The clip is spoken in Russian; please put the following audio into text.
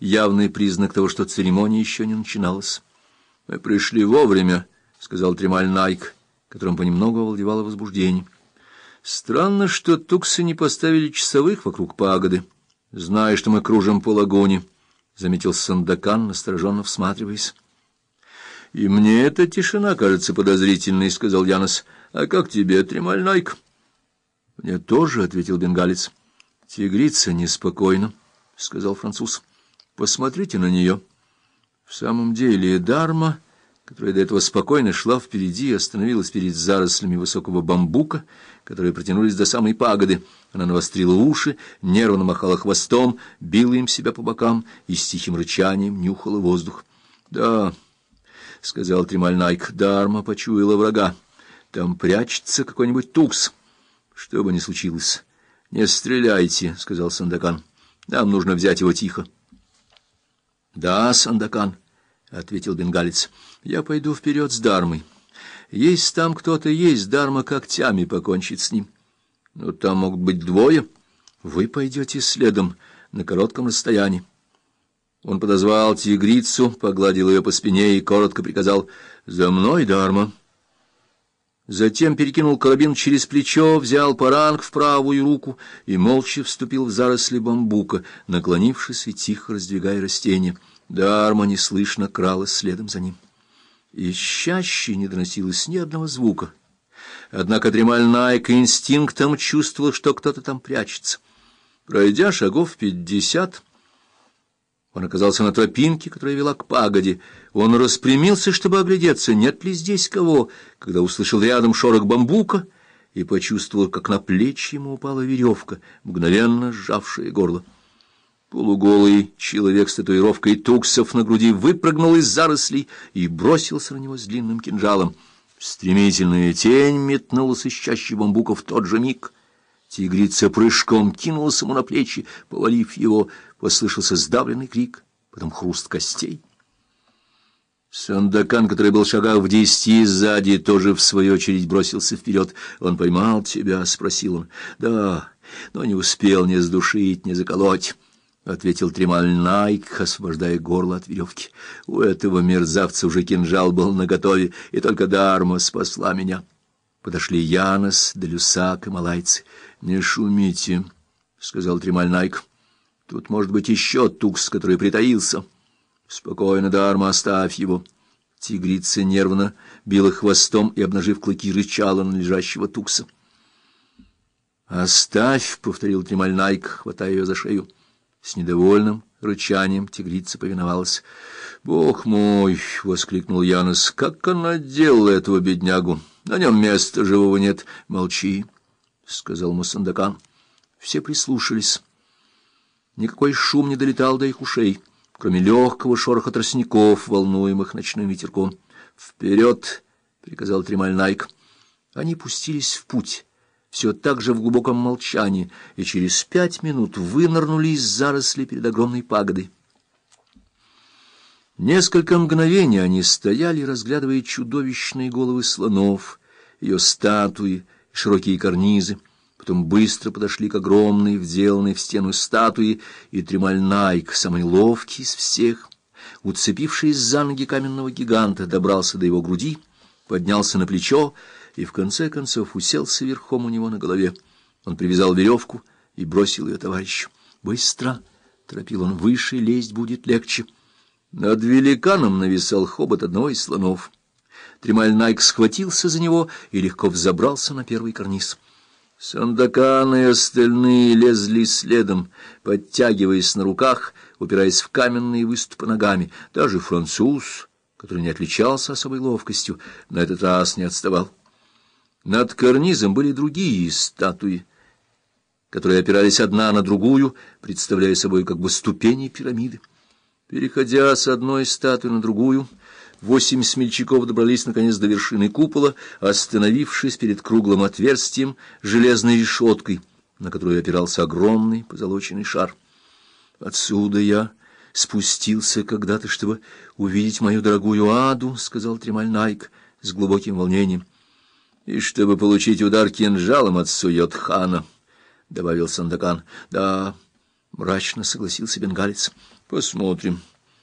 явный признак того, что церемония еще не начиналась. — Мы пришли вовремя, — сказал Тремаль Найк, которым понемногу овладевало возбуждение. — Странно, что туксы не поставили часовых вокруг пагоды, зная, что мы кружим по лагуне, — заметил Сандакан, настороженно всматриваясь. — И мне эта тишина кажется подозрительной, — сказал Янос. — А как тебе, Тремаль Найк? — Мне тоже, — ответил бенгалец. — Тигрица неспокойна, — сказал француз. — Посмотрите на нее. В самом деле Дарма, которая до этого спокойно шла впереди, остановилась перед зарослями высокого бамбука, которые протянулись до самой пагоды. Она навострила уши, нервно махала хвостом, била им себя по бокам и с тихим рычанием нюхала воздух. — Да, — сказал Тремаль Найк, — Дарма почуяла врага. Там прячется какой-нибудь тукс. Что бы ни случилось. — Не стреляйте, — сказал Сандакан. — Нам нужно взять его тихо. — Да, Сандакан, — ответил бенгалец, — я пойду вперед с Дармой. Есть там кто-то есть, Дарма когтями покончит с ним. Но там могут быть двое. Вы пойдете следом на коротком расстоянии. Он подозвал тигрицу, погладил ее по спине и коротко приказал «За мной, Дарма!» Затем перекинул карабин через плечо, взял паранг в правую руку и молча вступил в заросли бамбука, наклонившись и тихо раздвигая растения. Дарма неслышно кралась следом за ним. Из чаще не доносилось ни одного звука. Однако Дремаль Найк инстинктом чувствовал, что кто-то там прячется. Пройдя шагов пятьдесят, он оказался на тропинке, которая вела к пагоде. Он распрямился, чтобы оглядеться, нет ли здесь кого, когда услышал рядом шорох бамбука и почувствовал, как на плечи ему упала веревка, мгновенно сжавшая горло. Полуголый человек с татуировкой туксов на груди выпрыгнул из зарослей и бросился на него с длинным кинжалом. Стремительная тень метнулась из чащи бамбука в тот же миг. Тигрица прыжком кинулась ему на плечи, повалив его — послышался сдавленный крик, потом хруст костей. Сандакан, который был шагах в десяти сзади, тоже в свою очередь бросился вперед. «Он поймал тебя?» — спросил он. «Да, но не успел ни сдушить, ни заколоть». — ответил Тремаль Найк, освобождая горло от веревки. У этого мерзавца уже кинжал был наготове, и только Дарма спасла меня. Подошли Янос, Делюсак и малайцы. — Не шумите, — сказал Тремаль Найк. Тут может быть еще тукс, который притаился. Спокойно, Дарма, оставь его. Тигрица нервно била хвостом и, обнажив клыки, рычала на лежащего тукса. «Оставь!» — повторил Тремальнайк, хватая ее за шею. С недовольным рычанием тигрица повиновалась. «Бог мой!» — воскликнул Янос. «Как она делала этого беднягу? На нем места живого нет. Молчи!» — сказал Мусандакан. Все прислушались. Никакой шум не долетал до их ушей, кроме легкого шороха тростников, волнуемых ночным ветерком. «Вперед!» — приказал Тремаль Найк. Они пустились в путь, все так же в глубоком молчании, и через пять минут вынырнули из заросли перед огромной пагодой. Несколько мгновений они стояли, разглядывая чудовищные головы слонов, ее статуи, широкие карнизы потом быстро подошли к огромной, вделанной в стену статуи, и Тремаль Найк, самый ловкий из всех, уцепившись за ноги каменного гиганта, добрался до его груди, поднялся на плечо и, в конце концов, уселся верхом у него на голове. Он привязал веревку и бросил ее товарищу. «Быстро!» — торопил он. «Выше лезть будет легче». Над великаном нависал хобот одного из слонов. Тремаль Найк схватился за него и легко взобрался на первый карниз. Сандакан и остальные лезли следом, подтягиваясь на руках, упираясь в каменные выступы ногами. Даже француз, который не отличался особой ловкостью, на этот раз не отставал. Над карнизом были другие статуи, которые опирались одна на другую, представляя собой как бы ступени пирамиды. Переходя с одной статуи на другую, Восемь смельчаков добрались наконец до вершины купола, остановившись перед круглым отверстием железной решеткой, на которую опирался огромный позолоченный шар. «Отсюда я спустился когда-то, чтобы увидеть мою дорогую Аду», — сказал Тремаль Найк с глубоким волнением. «И чтобы получить удар кинжалом от Суйот-хана», — добавил Сандакан. «Да, — мрачно согласился бенгалец. — Посмотрим. —